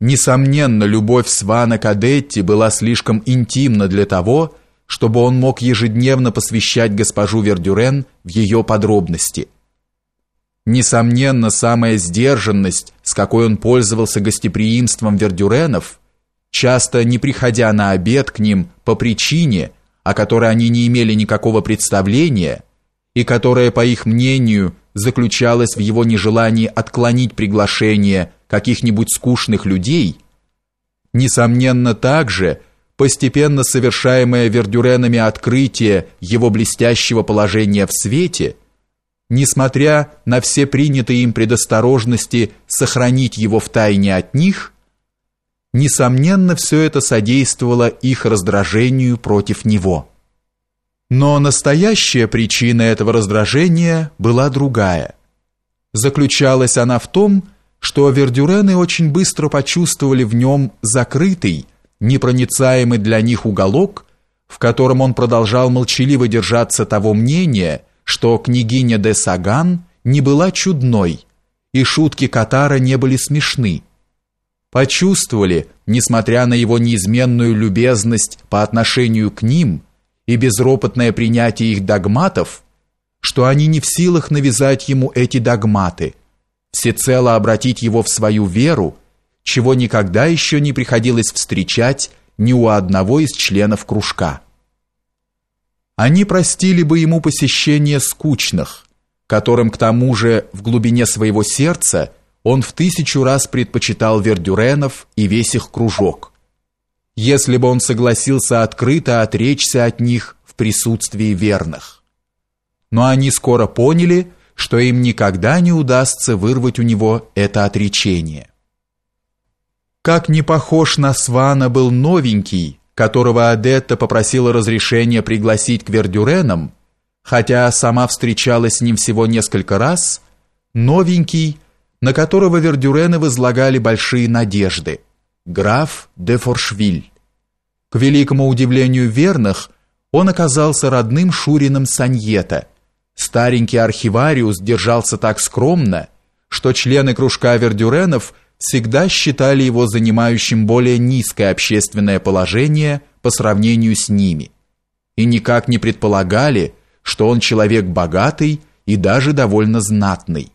Несомненно, любовь Свана к Адетте была слишком интимна для того, чтобы он мог ежедневно посвящать госпожу Вердюрен в ее подробности. Несомненно, самая сдержанность, с какой он пользовался гостеприимством Вердюренов, часто не приходя на обед к ним по причине, о которой они не имели никакого представления, и которая, по их мнению, заключалась в его нежелании отклонить приглашение каких-нибудь скучных людей, несомненно также постепенно совершаемое Вердюренами открытие его блестящего положения в свете, несмотря на все принятые им предосторожности сохранить его в тайне от них, несомненно все это содействовало их раздражению против него. Но настоящая причина этого раздражения была другая. Заключалась она в том, что Вердюрены очень быстро почувствовали в нем закрытый, непроницаемый для них уголок, в котором он продолжал молчаливо держаться того мнения, что княгиня де Саган не была чудной, и шутки Катара не были смешны. Почувствовали, несмотря на его неизменную любезность по отношению к ним и безропотное принятие их догматов, что они не в силах навязать ему эти догматы – всецело обратить его в свою веру, чего никогда еще не приходилось встречать ни у одного из членов кружка. Они простили бы ему посещение скучных, которым к тому же в глубине своего сердца он в тысячу раз предпочитал Вердюренов и весь их кружок, если бы он согласился открыто отречься от них в присутствии верных. Но они скоро поняли, что им никогда не удастся вырвать у него это отречение. Как не похож на Свана был новенький, которого Адетта попросила разрешения пригласить к Вердюренам, хотя сама встречалась с ним всего несколько раз, новенький, на которого Вердюрены возлагали большие надежды, граф де Форшвиль. К великому удивлению верных, он оказался родным Шурином Саньета – Старенький архивариус держался так скромно, что члены кружка Вердюренов всегда считали его занимающим более низкое общественное положение по сравнению с ними и никак не предполагали, что он человек богатый и даже довольно знатный.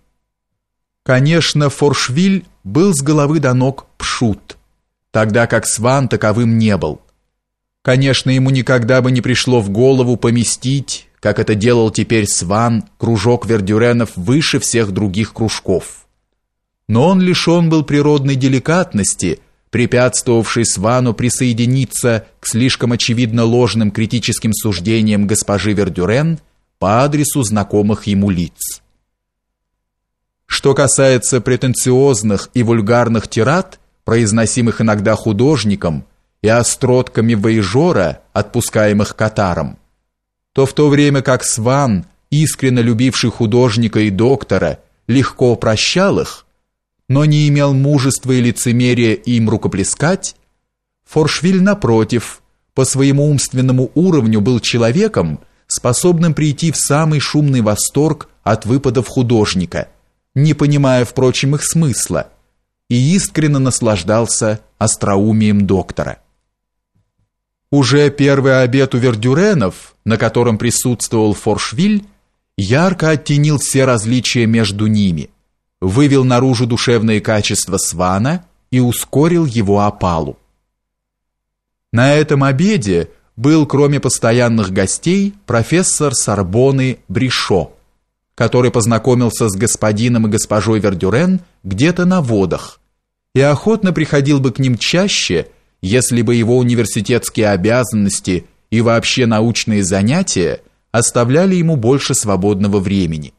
Конечно, Форшвиль был с головы до ног пшут, тогда как Сван таковым не был. Конечно, ему никогда бы не пришло в голову поместить как это делал теперь Сван, кружок Вердюренов выше всех других кружков. Но он лишен был природной деликатности, препятствовавшей Свану присоединиться к слишком очевидно ложным критическим суждениям госпожи Вердюрен по адресу знакомых ему лиц. Что касается претенциозных и вульгарных тират, произносимых иногда художником и остротками воежора, отпускаемых катаром, то в то время как Сван, искренне любивший художника и доктора, легко прощал их, но не имел мужества и лицемерия им рукоплескать, Форшвиль, напротив, по своему умственному уровню был человеком, способным прийти в самый шумный восторг от выпадов художника, не понимая, впрочем, их смысла, и искренне наслаждался остроумием доктора. Уже первый обед у Вердюренов, на котором присутствовал Форшвиль, ярко оттенил все различия между ними, вывел наружу душевные качества Свана и ускорил его опалу. На этом обеде был, кроме постоянных гостей, профессор Сорбоны Бришо, который познакомился с господином и госпожой Вердюрен где-то на водах и охотно приходил бы к ним чаще, если бы его университетские обязанности и вообще научные занятия оставляли ему больше свободного времени.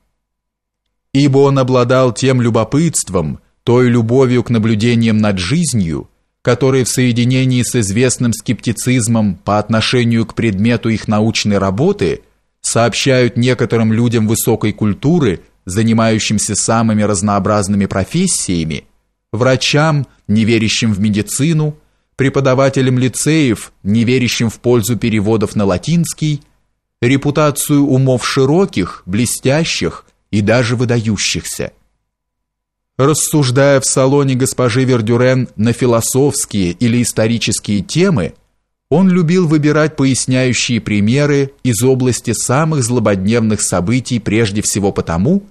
Ибо он обладал тем любопытством, той любовью к наблюдениям над жизнью, которые в соединении с известным скептицизмом по отношению к предмету их научной работы сообщают некоторым людям высокой культуры, занимающимся самыми разнообразными профессиями, врачам, не верящим в медицину, преподавателям лицеев, не верящим в пользу переводов на латинский, репутацию умов широких, блестящих и даже выдающихся. Рассуждая в салоне госпожи Вердюрен на философские или исторические темы, он любил выбирать поясняющие примеры из области самых злободневных событий прежде всего потому,